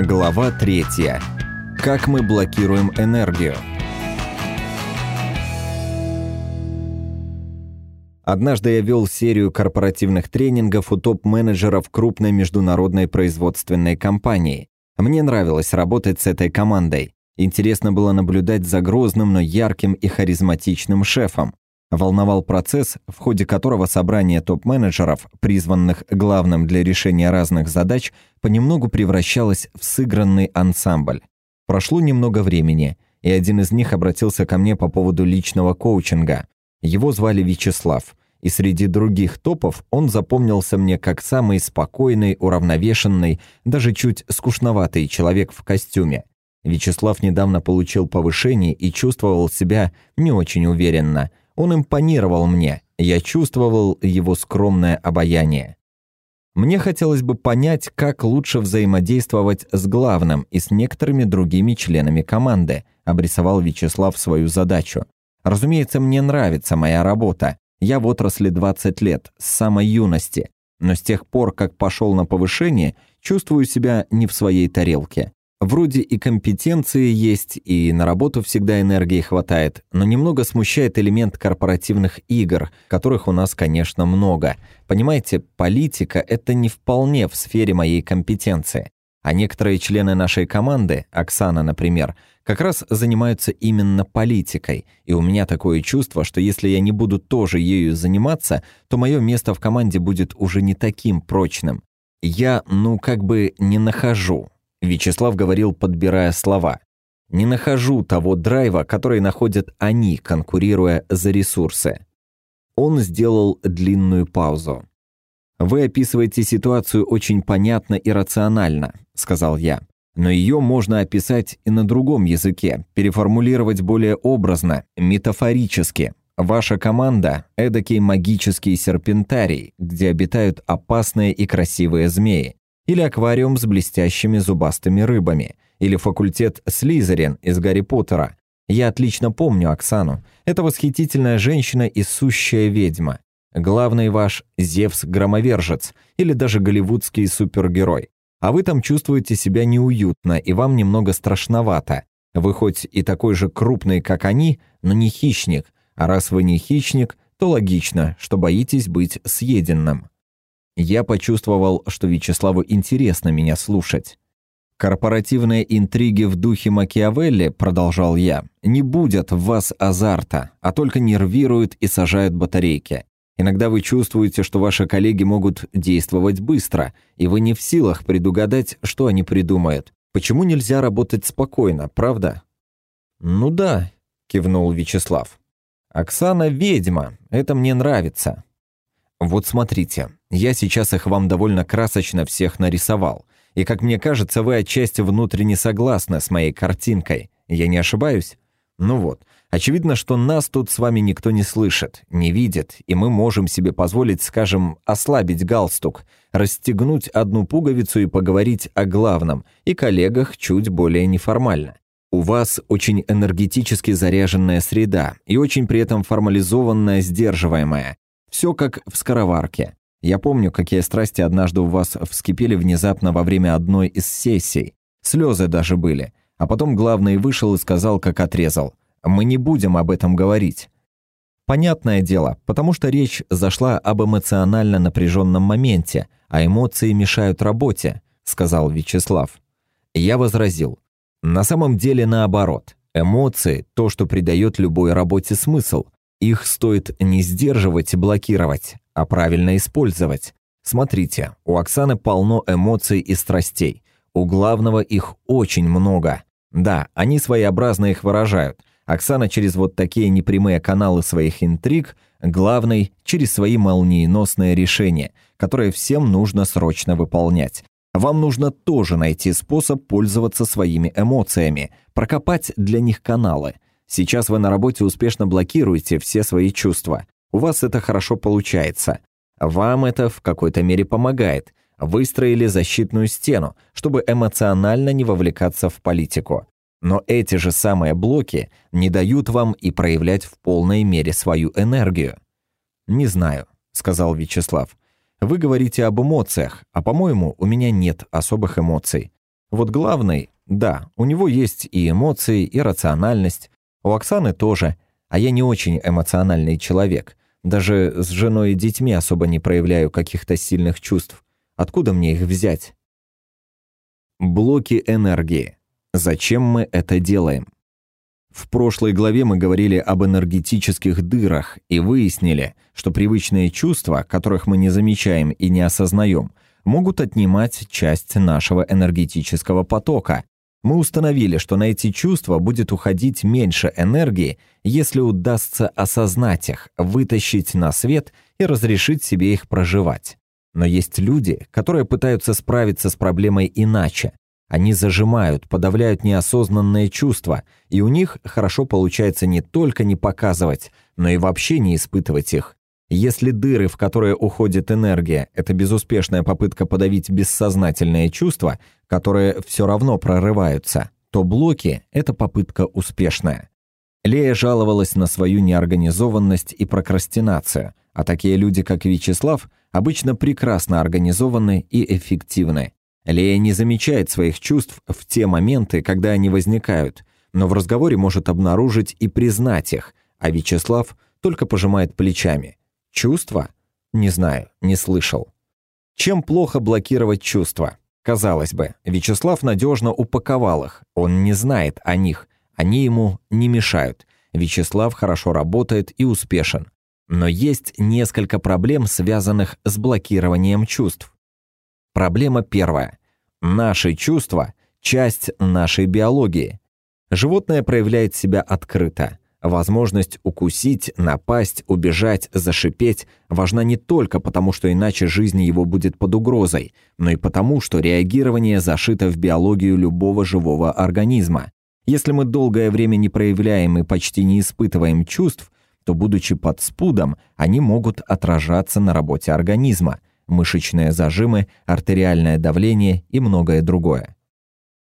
Глава 3. Как мы блокируем энергию? Однажды я вел серию корпоративных тренингов у топ-менеджеров крупной международной производственной компании. Мне нравилось работать с этой командой. Интересно было наблюдать за грозным, но ярким и харизматичным шефом. Волновал процесс, в ходе которого собрание топ-менеджеров, призванных главным для решения разных задач, понемногу превращалось в сыгранный ансамбль. Прошло немного времени, и один из них обратился ко мне по поводу личного коучинга. Его звали Вячеслав, и среди других топов он запомнился мне как самый спокойный, уравновешенный, даже чуть скучноватый человек в костюме. Вячеслав недавно получил повышение и чувствовал себя не очень уверенно – он импонировал мне, я чувствовал его скромное обаяние. Мне хотелось бы понять, как лучше взаимодействовать с главным и с некоторыми другими членами команды, обрисовал Вячеслав свою задачу. Разумеется, мне нравится моя работа. Я в отрасли 20 лет, с самой юности. Но с тех пор, как пошел на повышение, чувствую себя не в своей тарелке. Вроде и компетенции есть, и на работу всегда энергии хватает, но немного смущает элемент корпоративных игр, которых у нас, конечно, много. Понимаете, политика – это не вполне в сфере моей компетенции. А некоторые члены нашей команды, Оксана, например, как раз занимаются именно политикой, и у меня такое чувство, что если я не буду тоже ею заниматься, то мое место в команде будет уже не таким прочным. Я, ну, как бы не нахожу, Вячеслав говорил, подбирая слова. «Не нахожу того драйва, который находят они, конкурируя за ресурсы». Он сделал длинную паузу. «Вы описываете ситуацию очень понятно и рационально», — сказал я. «Но ее можно описать и на другом языке, переформулировать более образно, метафорически. Ваша команда — эдакий магический серпентарий, где обитают опасные и красивые змеи или аквариум с блестящими зубастыми рыбами, или факультет Слизерин из Гарри Поттера. Я отлично помню Оксану. Это восхитительная женщина и сущая ведьма. Главный ваш Зевс-громовержец или даже голливудский супергерой. А вы там чувствуете себя неуютно и вам немного страшновато. Вы хоть и такой же крупный, как они, но не хищник. А раз вы не хищник, то логично, что боитесь быть съеденным. Я почувствовал, что Вячеславу интересно меня слушать. «Корпоративные интриги в духе Макиавелли, — продолжал я, — не будут в вас азарта, а только нервируют и сажают батарейки. Иногда вы чувствуете, что ваши коллеги могут действовать быстро, и вы не в силах предугадать, что они придумают. Почему нельзя работать спокойно, правда?» «Ну да», — кивнул Вячеслав. «Оксана ведьма, это мне нравится. Вот смотрите, я сейчас их вам довольно красочно всех нарисовал. И, как мне кажется, вы отчасти внутренне согласны с моей картинкой. Я не ошибаюсь? Ну вот, очевидно, что нас тут с вами никто не слышит, не видит, и мы можем себе позволить, скажем, ослабить галстук, расстегнуть одну пуговицу и поговорить о главном, и коллегах чуть более неформально. У вас очень энергетически заряженная среда и очень при этом формализованная, сдерживаемая. Все как в скороварке. Я помню, какие страсти однажды у вас вскипели внезапно во время одной из сессий. Слезы даже были. А потом главный вышел и сказал, как отрезал. «Мы не будем об этом говорить». Понятное дело, потому что речь зашла об эмоционально напряженном моменте, а эмоции мешают работе, сказал Вячеслав. Я возразил. На самом деле наоборот. Эмоции – то, что придает любой работе смысл. Их стоит не сдерживать и блокировать, а правильно использовать. Смотрите, у Оксаны полно эмоций и страстей. У главного их очень много. Да, они своеобразно их выражают. Оксана через вот такие непрямые каналы своих интриг, главный через свои молниеносные решения, которые всем нужно срочно выполнять. Вам нужно тоже найти способ пользоваться своими эмоциями, прокопать для них каналы – Сейчас вы на работе успешно блокируете все свои чувства. У вас это хорошо получается. Вам это в какой-то мере помогает. Выстроили защитную стену, чтобы эмоционально не вовлекаться в политику. Но эти же самые блоки не дают вам и проявлять в полной мере свою энергию. «Не знаю», — сказал Вячеслав. «Вы говорите об эмоциях, а, по-моему, у меня нет особых эмоций. Вот главный, да, у него есть и эмоции, и рациональность. У Оксаны тоже, а я не очень эмоциональный человек. Даже с женой и детьми особо не проявляю каких-то сильных чувств. Откуда мне их взять? Блоки энергии. Зачем мы это делаем? В прошлой главе мы говорили об энергетических дырах и выяснили, что привычные чувства, которых мы не замечаем и не осознаем, могут отнимать часть нашего энергетического потока. Мы установили, что на эти чувства будет уходить меньше энергии, если удастся осознать их, вытащить на свет и разрешить себе их проживать. Но есть люди, которые пытаются справиться с проблемой иначе. Они зажимают, подавляют неосознанные чувства, и у них хорошо получается не только не показывать, но и вообще не испытывать их. Если дыры, в которые уходит энергия, это безуспешная попытка подавить бессознательные чувства, которые все равно прорываются, то блоки – это попытка успешная. Лея жаловалась на свою неорганизованность и прокрастинацию, а такие люди, как Вячеслав, обычно прекрасно организованы и эффективны. Лея не замечает своих чувств в те моменты, когда они возникают, но в разговоре может обнаружить и признать их, а Вячеслав только пожимает плечами. Чувства? Не знаю, не слышал. Чем плохо блокировать чувства? Казалось бы, Вячеслав надежно упаковал их, он не знает о них, они ему не мешают. Вячеслав хорошо работает и успешен. Но есть несколько проблем, связанных с блокированием чувств. Проблема первая. Наши чувства – часть нашей биологии. Животное проявляет себя открыто. Возможность укусить, напасть, убежать, зашипеть важна не только потому, что иначе жизнь его будет под угрозой, но и потому, что реагирование зашито в биологию любого живого организма. Если мы долгое время не проявляем и почти не испытываем чувств, то, будучи под спудом, они могут отражаться на работе организма – мышечные зажимы, артериальное давление и многое другое.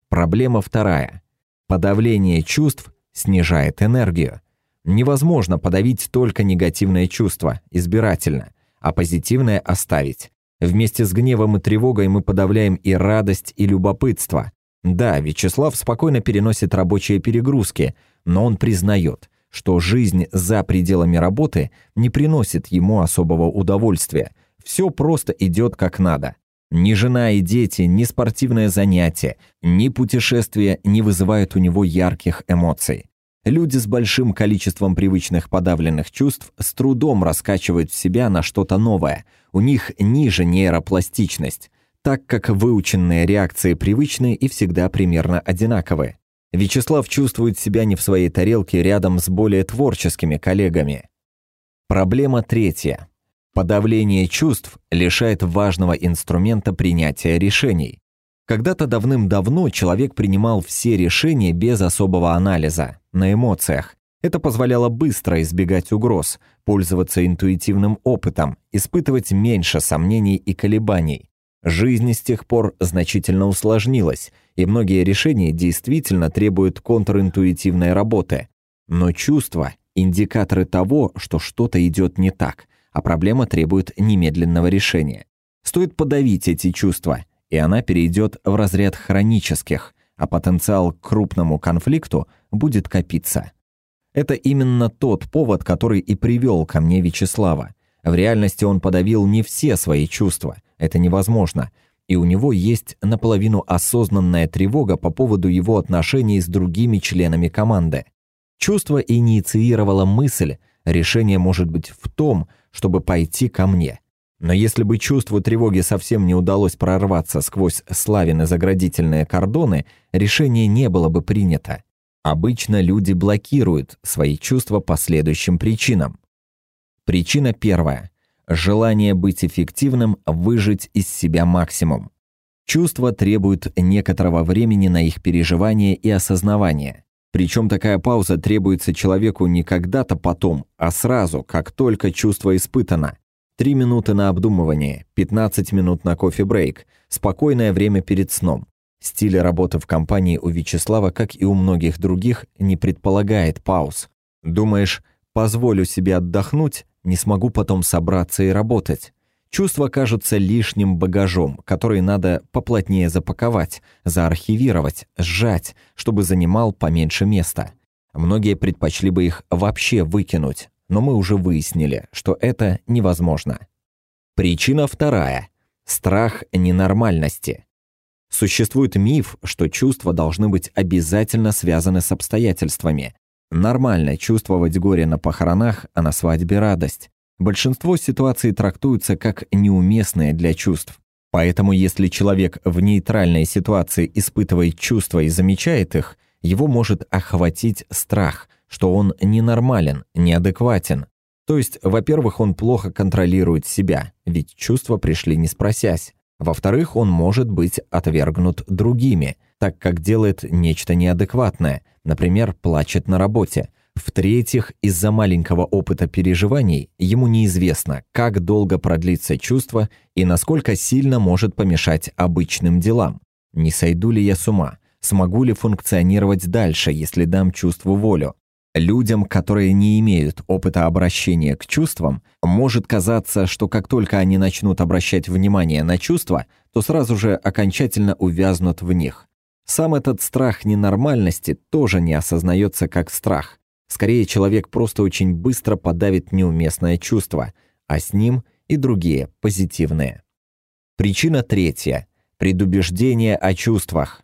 Проблема вторая. Подавление чувств снижает энергию. Невозможно подавить только негативное чувство, избирательно, а позитивное оставить. Вместе с гневом и тревогой мы подавляем и радость, и любопытство. Да, Вячеслав спокойно переносит рабочие перегрузки, но он признает, что жизнь за пределами работы не приносит ему особого удовольствия – все просто идет как надо. Ни жена и дети, ни спортивное занятие, ни путешествие не вызывают у него ярких эмоций. Люди с большим количеством привычных подавленных чувств с трудом раскачивают себя на что-то новое. У них ниже нейропластичность, так как выученные реакции привычные и всегда примерно одинаковые. Вячеслав чувствует себя не в своей тарелке рядом с более творческими коллегами. Проблема третья. Подавление чувств лишает важного инструмента принятия решений. Когда-то давным-давно человек принимал все решения без особого анализа, на эмоциях. Это позволяло быстро избегать угроз, пользоваться интуитивным опытом, испытывать меньше сомнений и колебаний. Жизнь с тех пор значительно усложнилась, и многие решения действительно требуют контринтуитивной работы. Но чувства – индикаторы того, что что-то идет не так – а проблема требует немедленного решения. Стоит подавить эти чувства, и она перейдет в разряд хронических, а потенциал к крупному конфликту будет копиться. Это именно тот повод, который и привел ко мне Вячеслава. В реальности он подавил не все свои чувства, это невозможно, и у него есть наполовину осознанная тревога по поводу его отношений с другими членами команды. Чувство инициировало мысль, решение может быть в том, чтобы пойти ко мне. Но если бы чувству тревоги совсем не удалось прорваться сквозь Славины заградительные кордоны, решение не было бы принято. Обычно люди блокируют свои чувства по следующим причинам. Причина первая. Желание быть эффективным, выжить из себя максимум. Чувства требуют некоторого времени на их переживание и осознавание. Причем такая пауза требуется человеку не когда-то потом, а сразу, как только чувство испытано. Три минуты на обдумывание, 15 минут на кофе-брейк, спокойное время перед сном. Стиль работы в компании у Вячеслава, как и у многих других, не предполагает пауз. Думаешь, позволю себе отдохнуть, не смогу потом собраться и работать. Чувства кажутся лишним багажом, который надо поплотнее запаковать, заархивировать, сжать, чтобы занимал поменьше места. Многие предпочли бы их вообще выкинуть, но мы уже выяснили, что это невозможно. Причина вторая – страх ненормальности. Существует миф, что чувства должны быть обязательно связаны с обстоятельствами. Нормально чувствовать горе на похоронах, а на свадьбе радость. Большинство ситуаций трактуются как неуместные для чувств. Поэтому если человек в нейтральной ситуации испытывает чувства и замечает их, его может охватить страх, что он ненормален, неадекватен. То есть, во-первых, он плохо контролирует себя, ведь чувства пришли не спросясь. Во-вторых, он может быть отвергнут другими, так как делает нечто неадекватное, например, плачет на работе, в-третьих, из-за маленького опыта переживаний ему неизвестно, как долго продлится чувство и насколько сильно может помешать обычным делам. Не сойду ли я с ума? Смогу ли функционировать дальше, если дам чувству волю? Людям, которые не имеют опыта обращения к чувствам, может казаться, что как только они начнут обращать внимание на чувства, то сразу же окончательно увязнут в них. Сам этот страх ненормальности тоже не осознается как страх. Скорее, человек просто очень быстро подавит неуместное чувство, а с ним и другие, позитивные. Причина третья. Предубеждение о чувствах.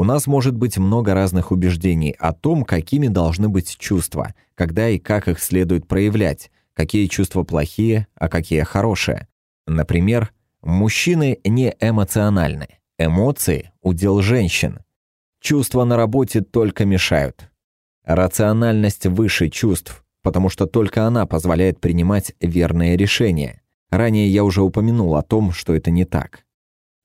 У нас может быть много разных убеждений о том, какими должны быть чувства, когда и как их следует проявлять, какие чувства плохие, а какие хорошие. Например, мужчины не эмоциональны, эмоции – удел женщин. Чувства на работе только мешают. Рациональность выше чувств, потому что только она позволяет принимать верные решения. Ранее я уже упомянул о том, что это не так.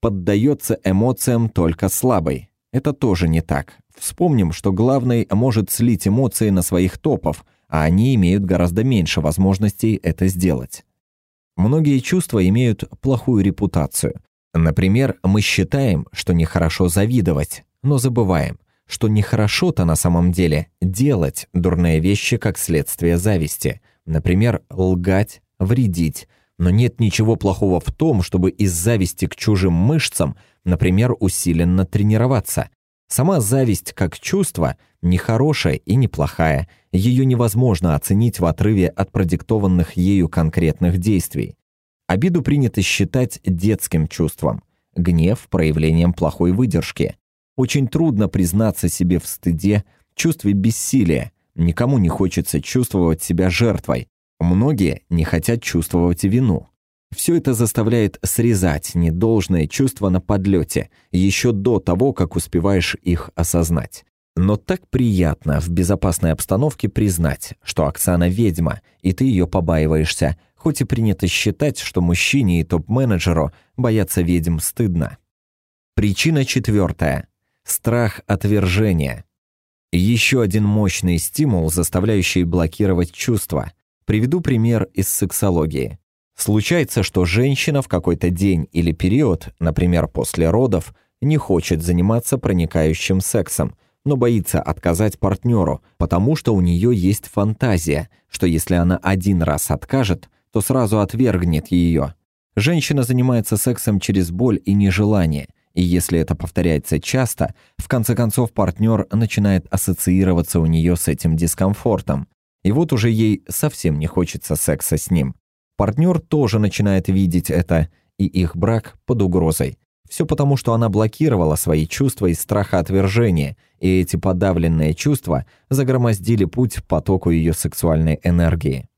Поддается эмоциям только слабый. Это тоже не так. Вспомним, что главный может слить эмоции на своих топов, а они имеют гораздо меньше возможностей это сделать. Многие чувства имеют плохую репутацию. Например, мы считаем, что нехорошо завидовать, но забываем, что нехорошо-то на самом деле делать дурные вещи как следствие зависти. Например, лгать, вредить. Но нет ничего плохого в том, чтобы из зависти к чужим мышцам, например, усиленно тренироваться. Сама зависть как чувство не хорошая и не плохая. Ее невозможно оценить в отрыве от продиктованных ею конкретных действий. Обиду принято считать детским чувством, гнев – проявлением плохой выдержки, очень трудно признаться себе в стыде, чувстве бессилия. Никому не хочется чувствовать себя жертвой. Многие не хотят чувствовать вину. Все это заставляет срезать недолжные чувства на подлете, еще до того, как успеваешь их осознать. Но так приятно в безопасной обстановке признать, что Оксана ведьма, и ты ее побаиваешься, хоть и принято считать, что мужчине и топ-менеджеру бояться ведьм стыдно. Причина четвертая. Страх отвержения. Еще один мощный стимул, заставляющий блокировать чувства. Приведу пример из сексологии. Случается, что женщина в какой-то день или период, например, после родов, не хочет заниматься проникающим сексом, но боится отказать партнеру, потому что у нее есть фантазия, что если она один раз откажет, то сразу отвергнет ее. Женщина занимается сексом через боль и нежелание – и если это повторяется часто, в конце концов партнер начинает ассоциироваться у нее с этим дискомфортом. И вот уже ей совсем не хочется секса с ним. Партнер тоже начинает видеть это, и их брак под угрозой. Все потому, что она блокировала свои чувства из страха отвержения, и эти подавленные чувства загромоздили путь потоку ее сексуальной энергии.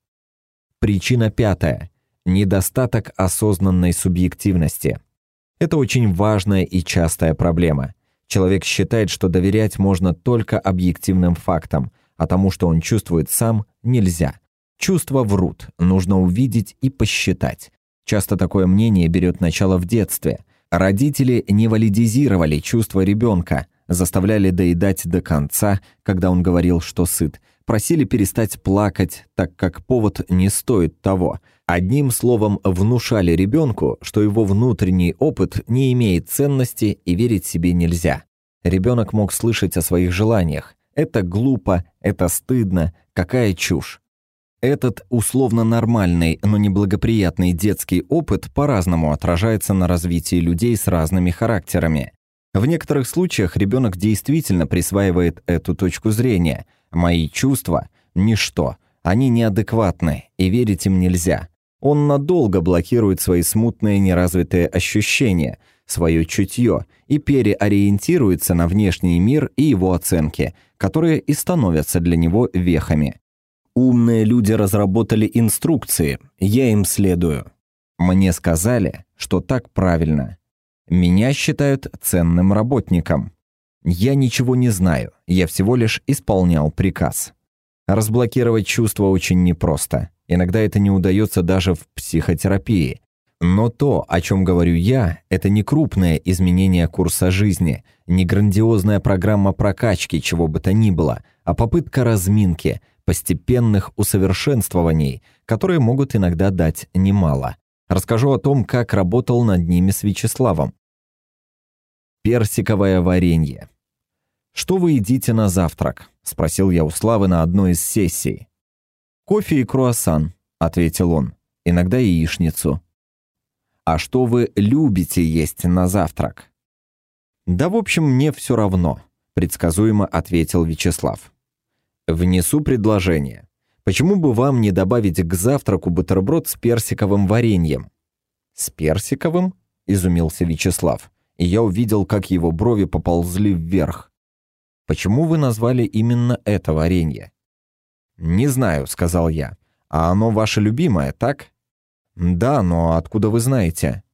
Причина пятая. Недостаток осознанной субъективности – это очень важная и частая проблема. Человек считает, что доверять можно только объективным фактам, а тому, что он чувствует сам, нельзя. Чувства врут, нужно увидеть и посчитать. Часто такое мнение берет начало в детстве. Родители не валидизировали чувства ребенка, заставляли доедать до конца, когда он говорил, что сыт, просили перестать плакать, так как повод не стоит того – Одним словом, внушали ребенку, что его внутренний опыт не имеет ценности и верить себе нельзя. Ребенок мог слышать о своих желаниях. Это глупо, это стыдно, какая чушь. Этот условно нормальный, но неблагоприятный детский опыт по-разному отражается на развитии людей с разными характерами. В некоторых случаях ребенок действительно присваивает эту точку зрения. Мои чувства – ничто, они неадекватны, и верить им нельзя. Он надолго блокирует свои смутные неразвитые ощущения, свое чутье и переориентируется на внешний мир и его оценки, которые и становятся для него вехами. Умные люди разработали инструкции, я им следую. Мне сказали, что так правильно. Меня считают ценным работником. Я ничего не знаю, я всего лишь исполнял приказ. Разблокировать чувства очень непросто. Иногда это не удается даже в психотерапии. Но то, о чем говорю я, это не крупное изменение курса жизни, не грандиозная программа прокачки чего бы то ни было, а попытка разминки – постепенных усовершенствований, которые могут иногда дать немало. Расскажу о том, как работал над ними с Вячеславом. Персиковое варенье. «Что вы едите на завтрак?» – спросил я у Славы на одной из сессий. «Кофе и круассан», – ответил он. «Иногда яичницу». «А что вы любите есть на завтрак?» «Да, в общем, мне все равно», – предсказуемо ответил Вячеслав. Внесу предложение. Почему бы вам не добавить к завтраку бутерброд с персиковым вареньем? С персиковым? Изумился Вячеслав. И я увидел, как его брови поползли вверх. Почему вы назвали именно это варенье? Не знаю, сказал я. А оно ваше любимое, так? Да, но откуда вы знаете?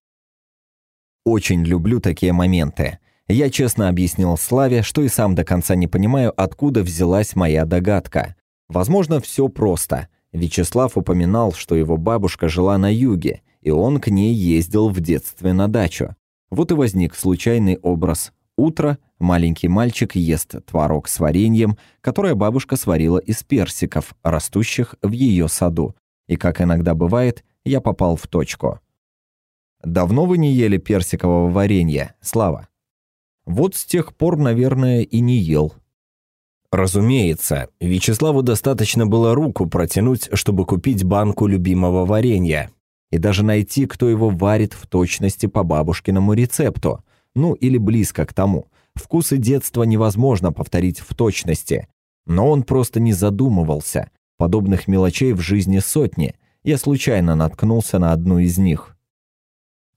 Очень люблю такие моменты. Я честно объяснил Славе, что и сам до конца не понимаю, откуда взялась моя догадка. Возможно, все просто. Вячеслав упоминал, что его бабушка жила на юге, и он к ней ездил в детстве на дачу. Вот и возник случайный образ. Утро, маленький мальчик ест творог с вареньем, которое бабушка сварила из персиков, растущих в ее саду. И, как иногда бывает, я попал в точку. «Давно вы не ели персикового варенья, Слава?» Вот с тех пор, наверное, и не ел. Разумеется, Вячеславу достаточно было руку протянуть, чтобы купить банку любимого варенья. И даже найти, кто его варит в точности по бабушкиному рецепту. Ну, или близко к тому. Вкусы детства невозможно повторить в точности. Но он просто не задумывался. Подобных мелочей в жизни сотни. Я случайно наткнулся на одну из них.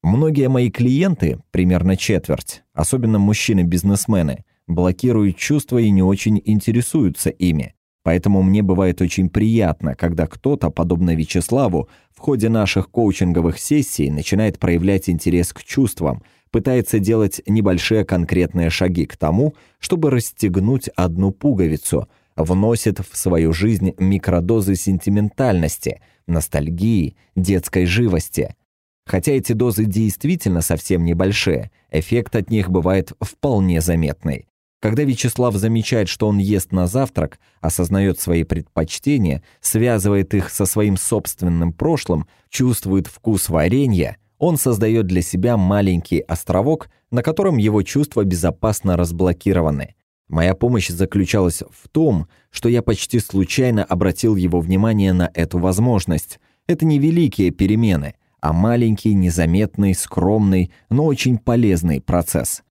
Многие мои клиенты, примерно четверть, особенно мужчины-бизнесмены, блокируют чувства и не очень интересуются ими. Поэтому мне бывает очень приятно, когда кто-то, подобно Вячеславу, в ходе наших коучинговых сессий начинает проявлять интерес к чувствам, пытается делать небольшие конкретные шаги к тому, чтобы расстегнуть одну пуговицу, вносит в свою жизнь микродозы сентиментальности, ностальгии, детской живости – Хотя эти дозы действительно совсем небольшие, эффект от них бывает вполне заметный. Когда Вячеслав замечает, что он ест на завтрак, осознает свои предпочтения, связывает их со своим собственным прошлым, чувствует вкус варенья, он создает для себя маленький островок, на котором его чувства безопасно разблокированы. Моя помощь заключалась в том, что я почти случайно обратил его внимание на эту возможность. Это не великие перемены – а маленький, незаметный, скромный, но очень полезный процесс.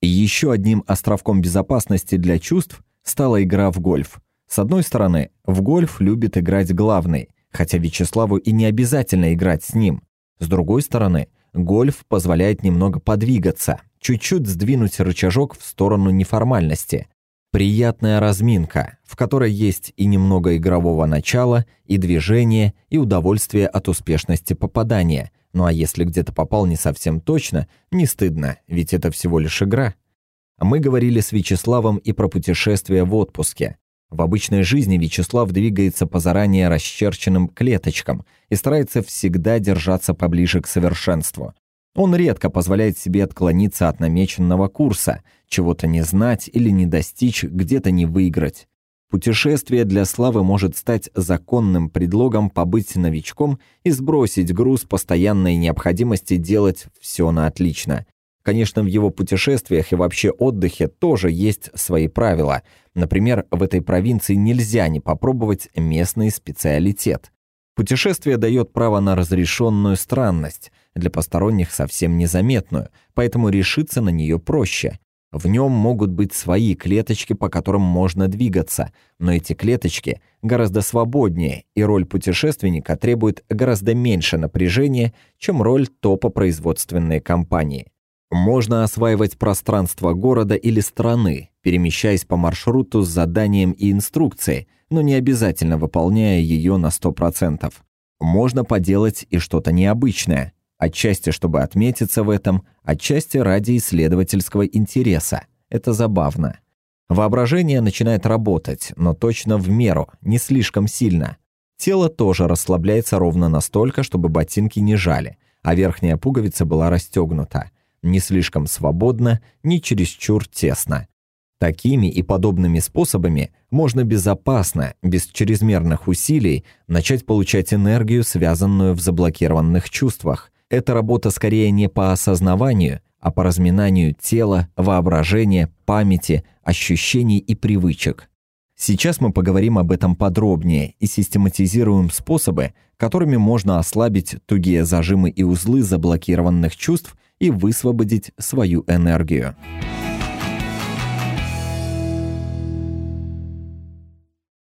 Еще одним островком безопасности для чувств стала игра в гольф. С одной стороны, в гольф любит играть главный, хотя Вячеславу и не обязательно играть с ним. С другой стороны, гольф позволяет немного подвигаться, чуть-чуть сдвинуть рычажок в сторону неформальности. Приятная разминка, в которой есть и немного игрового начала, и движения, и удовольствие от успешности попадания. Ну а если где-то попал не совсем точно, не стыдно, ведь это всего лишь игра. Мы говорили с Вячеславом и про путешествия в отпуске. В обычной жизни Вячеслав двигается по заранее расчерченным клеточкам и старается всегда держаться поближе к совершенству. Он редко позволяет себе отклониться от намеченного курса, чего-то не знать или не достичь, где-то не выиграть. Путешествие для славы может стать законным предлогом побыть новичком и сбросить груз постоянной необходимости делать все на отлично. Конечно, в его путешествиях и вообще отдыхе тоже есть свои правила. Например, в этой провинции нельзя не попробовать местный специалитет. Путешествие дает право на разрешенную странность, для посторонних совсем незаметную, поэтому решиться на нее проще. В нем могут быть свои клеточки, по которым можно двигаться, но эти клеточки гораздо свободнее, и роль путешественника требует гораздо меньше напряжения, чем роль топа производственной компании. Можно осваивать пространство города или страны, перемещаясь по маршруту с заданием и инструкцией, но не обязательно выполняя ее на 100%. Можно поделать и что-то необычное, отчасти чтобы отметиться в этом, отчасти ради исследовательского интереса. Это забавно. Воображение начинает работать, но точно в меру, не слишком сильно. Тело тоже расслабляется ровно настолько, чтобы ботинки не жали, а верхняя пуговица была расстегнута. Не слишком свободно, не чересчур тесно. Такими и подобными способами можно безопасно, без чрезмерных усилий, начать получать энергию, связанную в заблокированных чувствах. Это работа скорее не по осознаванию, а по разминанию тела, воображения, памяти, ощущений и привычек. Сейчас мы поговорим об этом подробнее и систематизируем способы, которыми можно ослабить тугие зажимы и узлы заблокированных чувств и высвободить свою энергию.